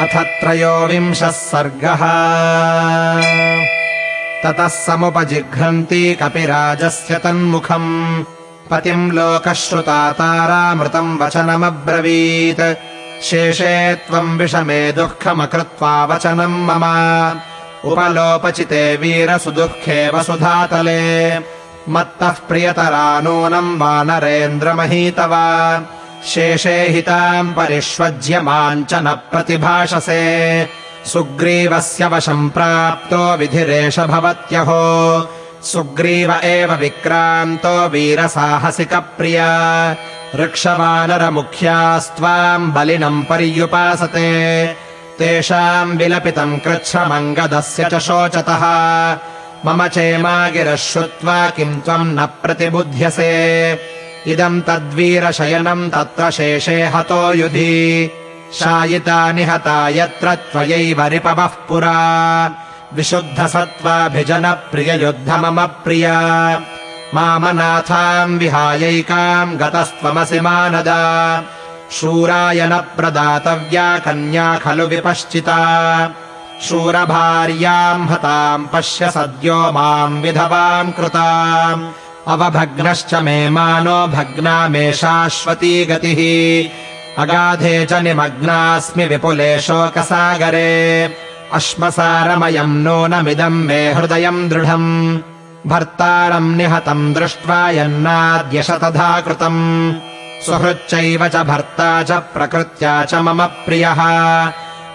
अथ त्रयोविंशः सर्गः। ततः समुपजिघ्रन्ति कपिराजस्य तन्मुखम्। पतिम् लोकश्रुता तारामृतम् वचनमब्रवीत्। शेषे त्वम् विषमे दुःखमकृत्वा वचनम् मम। उपलोपचिते वीरसुदुःखे वसुधातले मत्तः प्रियतरा नूनम् वानरेन्द्रमहीतव शेषे हिताम् परिष्वज्य माम् च न प्रतिभाषसे। सुग्रीवस्य वशम् प्राप्तो विधिरेष भवत्यहो। सुग्रीव एव विक्रान्तो वीरसाहसिकप्रिया। वृक्षवानरमुख्यास्त्वाम् बलिनम् पर्युपासते। तेषाम् विलपितम् कृच्छ्रमङ्गदस्य च शोचतः। मम चेमा गिरः श्रुत्वा किम् त्वम् न प्रतिबुध्यसे इदम् तद्वीरशयनम् तत्र शेषे हतो युधि। शायिता निहता यत्र त्वयैव रिपवः पुरा। विशुद्धसत्त्वाभिजनप्रिययुद्ध मम प्रिया। मामनाथाम् विहायैकाम् गतस्त्वमसि मानदा। शूराय न प्रदातव्या कन्या खलु विपश्चिता। शूरभार्याम् हताम् पश्य सद्यो माम् विधवाम् कृताम् अवभग्नश्च मे मानो भग्ना मे शाश्वती गतिः। अगाधे च निमग्नास्मि विपुले शोकसागरे। अश्मसारमयम् नूनमिदम् मे हृदयम् दृढम्। भर्तारम् निहतम् दृष्ट्वा यन्नाद्यशतधा कृतम् सुहृच्चैव च भर्ता च प्रकृत्या च मम प्रियः।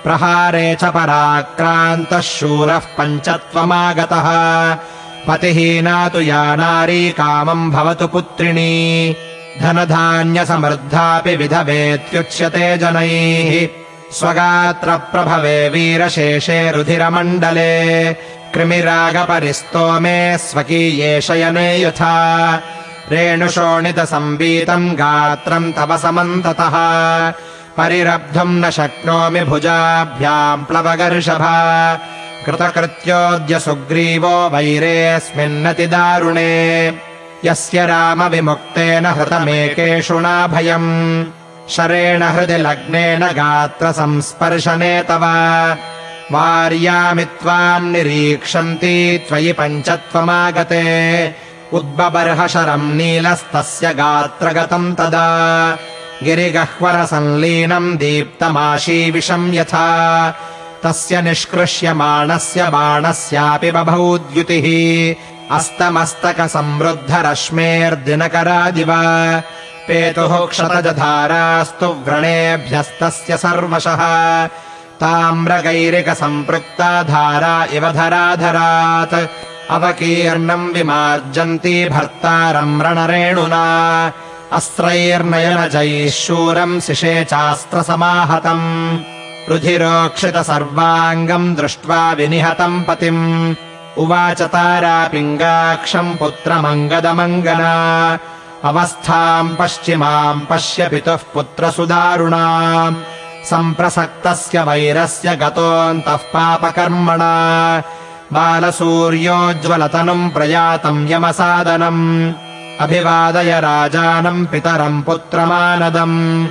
प्रहारे च पराक्रान्तः शूरः पञ्चत्वमागतः पतिहीना तु या नारी कामम् भवतु पुत्रिणी। धनधान्यसमृद्धापि विधवेत्युच्यते जनैः। स्वगात्रप्रभवे वीरशेषे रुधिरमण्डले। कृमिरागपरिस्तोमे स्वकीये शयने यथा। रेणुशोणितसम्बीतम् गात्रम् तव समन्ततः। परिरब्धुम् न शक्नोमि भुजाभ्याम् प्लवगर्षभ कृतकृत्योऽद्य सुग्रीवो वैरेऽस्मिन्नति दारुणे। यस्य रामविमुक्तेन हृतमेकेषु नाभयम्। शरेण हृदि लग्नेन गात्रसंस्पर्शने तव। वार्यामि त्वाम् निरीक्षन्ति त्वयि पञ्चत्वमागते। उद्बबर्हशरम् नीलस्तस्य गात्रगतम् तदा। गिरिगह्वरसंलीनम् दीप्तमाशीविषम् यथा तस्य निष्कृष्यमाणस्य बाणस्यापि बभौ द्युतिः अस्तमस्तकसमृद्धरश्मेर्दिनकरादिव। पेतुः क्षतजधारास्तु व्रणेभ्यस्तस्य सर्वशः। ताम्रगैरिकसम्पृक्ता धारा इव धराधरात्। अवकीर्णम् विमार्जन्ति भर्तारम् रणरेणुना। अस्त्रैर्नयनजैः शूरम् शिशे चास्त्रसमाहतम् रुधिरोक्षितसर्वाङ्गम् दृष्ट्वा विनिहतम् पतिम्। उवाच तारापिङ्गाक्षम् पुत्रमङ्गदमङ्गना। अवस्थाम् पश्चिमाम् पश्य पितुः पुत्रसुदारुणा। सम्प्रसक्तस्य वैरस्य गतोऽन्तः पापकर्मणा। बालसूर्योज्ज्वलतनुम् प्रयातम् यमसादनम्। अभिवादय राजानम् पितरम् पुत्रमानदम्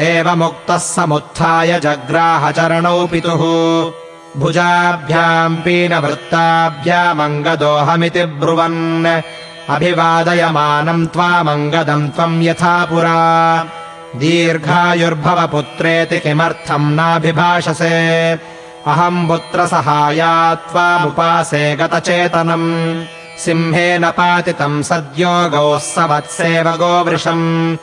एवमुक्तः समुत्थाय जग्राहचरणौ पितुः। भुजाभ्याम् पीनवृत्ताभ्यामङ्गदोऽहमिति ब्रुवन्। अभिवादयमानम् त्वामङ्गदम् त्वम् यथा पुरा। दीर्घायुर्भव पुत्रेति किमर्थम् नाभिभाषसे। अहम् पुत्रसहाया त्वामुपासे गतचेतनम्। सिंहेन पातितम् सद्यो गौः स वत्सेव गोवृषम्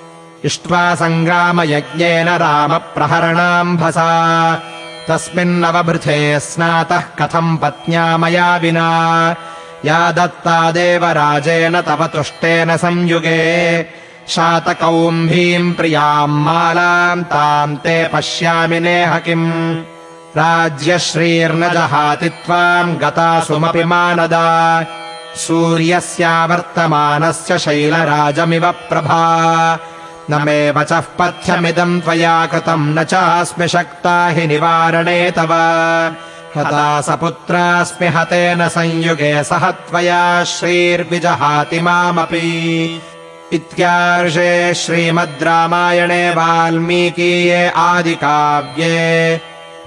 इष्ट्वा सङ्ग्रामयज्ञेन रामप्रहरणाम्भसा। तस्मिन्नवभृथे स्नातः कथम् पत्न्या मया विना। या दत्ता देवराजेन तव तुष्टेन संयुगे। शातकौम्भीम् प्रियाम् मालाम् ताम् ते पश्यामि नेह किम्। राज्यश्रीर्न जहाति त्वाम् गतासुमपि मानदा। सूर्यस्यावर्तमानस्य शैलराजमिव प्रभा न मे वचः पथ्यमिदम् त्वया कृतम् न चास्मि शक्ता हि निवारणे तव। हता स पुत्रास्मि हतेन संयुगे सह त्वया श्रीर्विजहाति मामपि। इत्यार्षे श्रीमद् रामायणे वाल्मीकीये आदिकाव्ये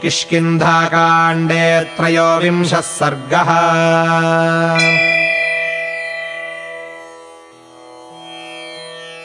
किष्किन्धाकाण्डे त्रयोविंशः सर्गः